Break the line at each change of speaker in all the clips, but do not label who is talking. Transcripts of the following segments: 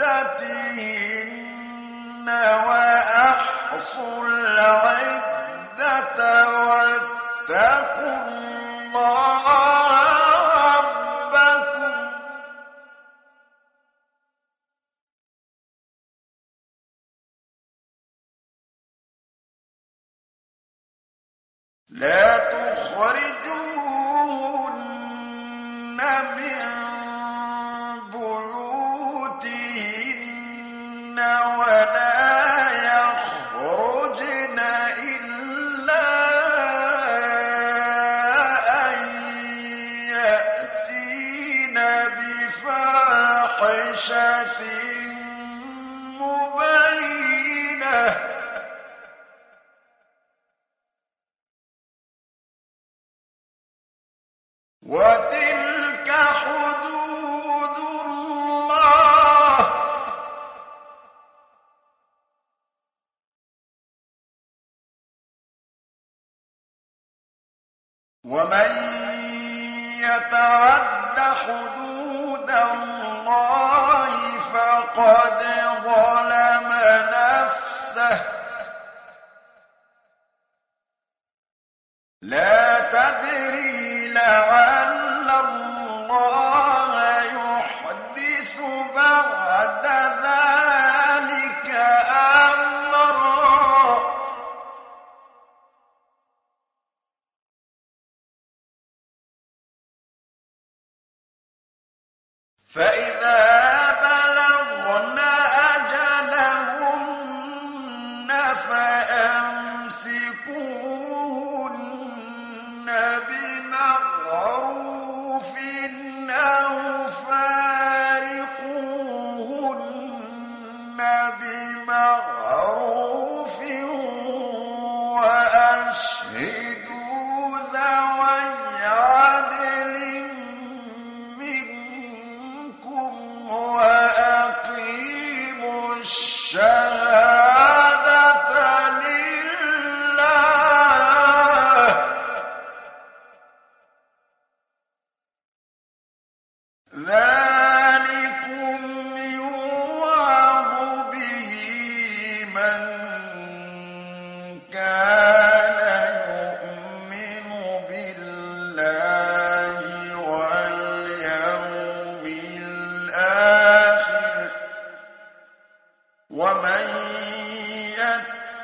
عدتهن وأحصوا العدة واتقوا الله ربكم. لا تخرجوهن من What did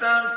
تتقوا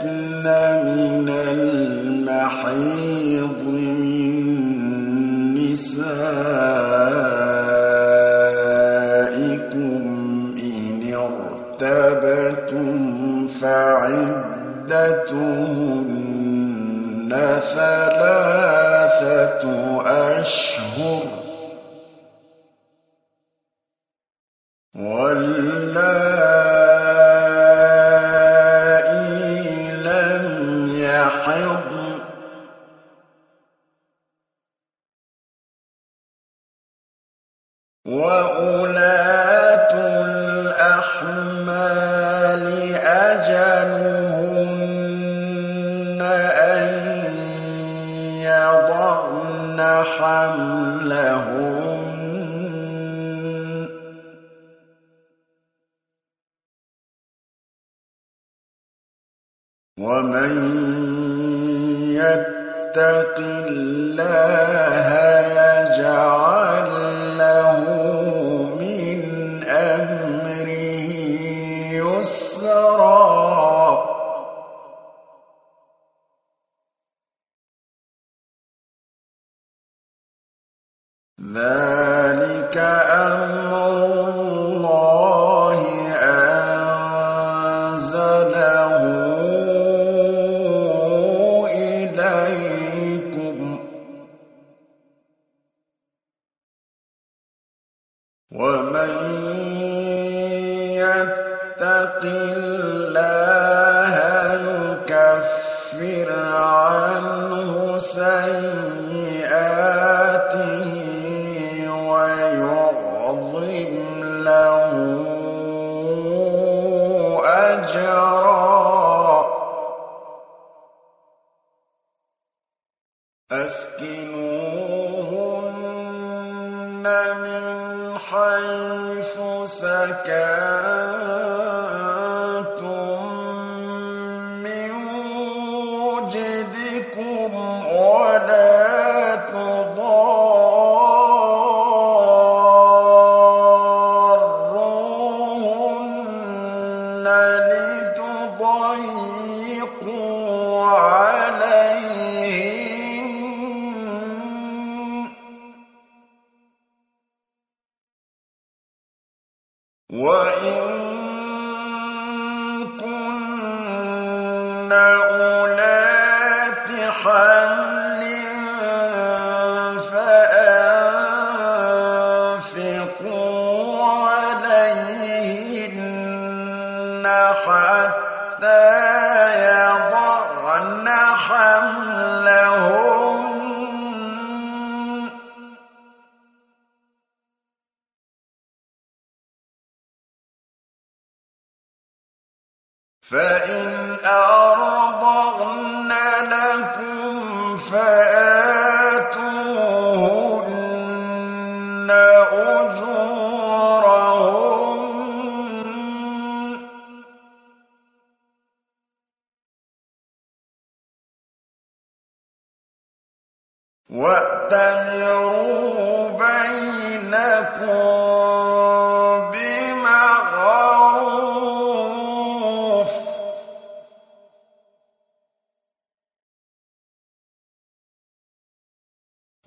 لسن من المحيض من نسائكم إن ارتبتم فعدتهن ثلاثة أشهر وَمَن يَتَّقِ اللَّهَ يَجْعَلْ إِلَىٰ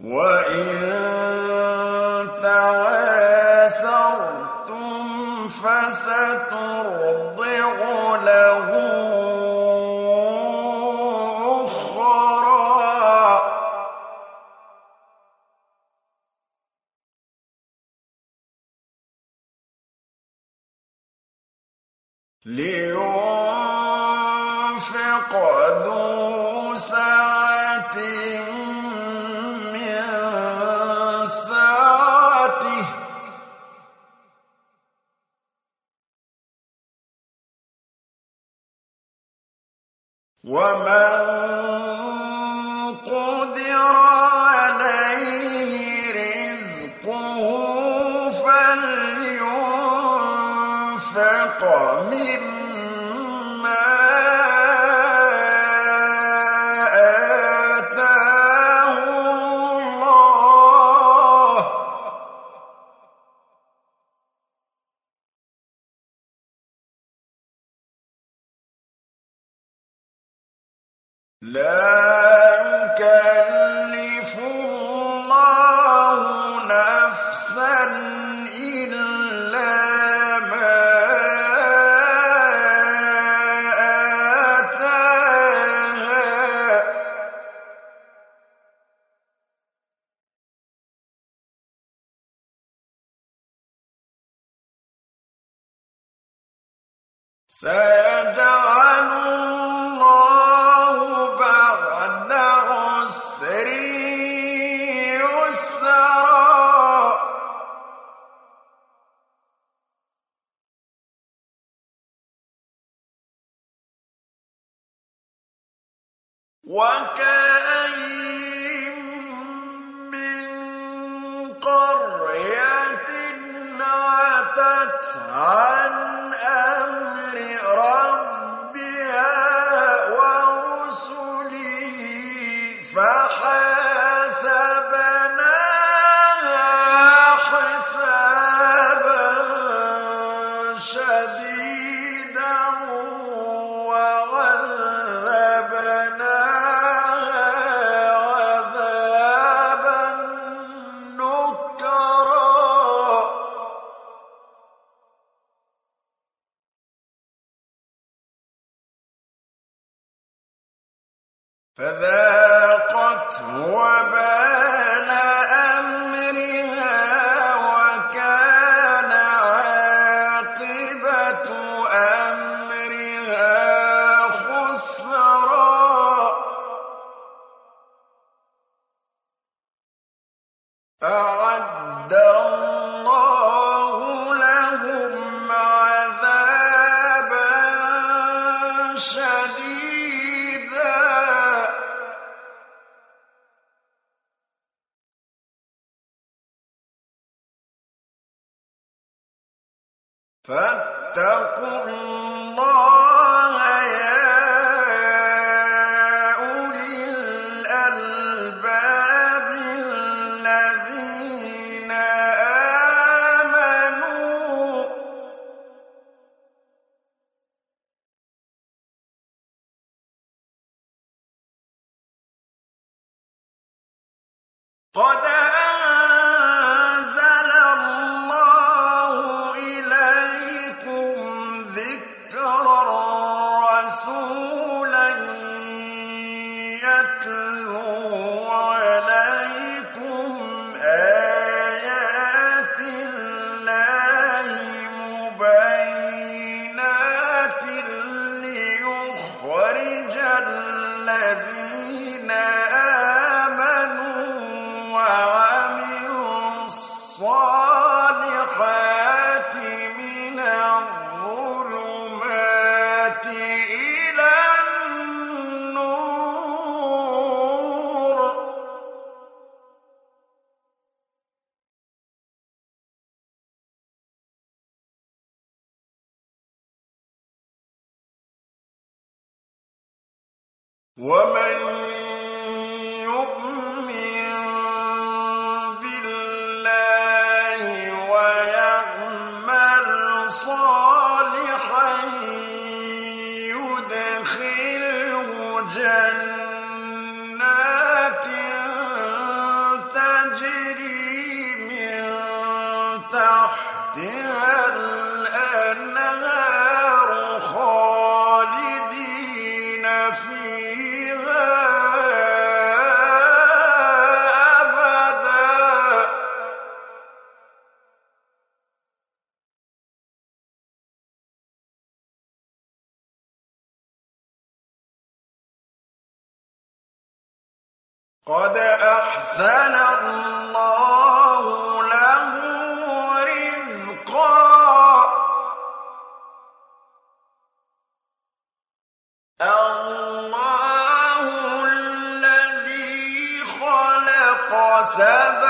وَإِن وما سيجعل الله بعد عسر يسرا. وكأي كَذَّبُوا فاتقوا الله وعملوا خلق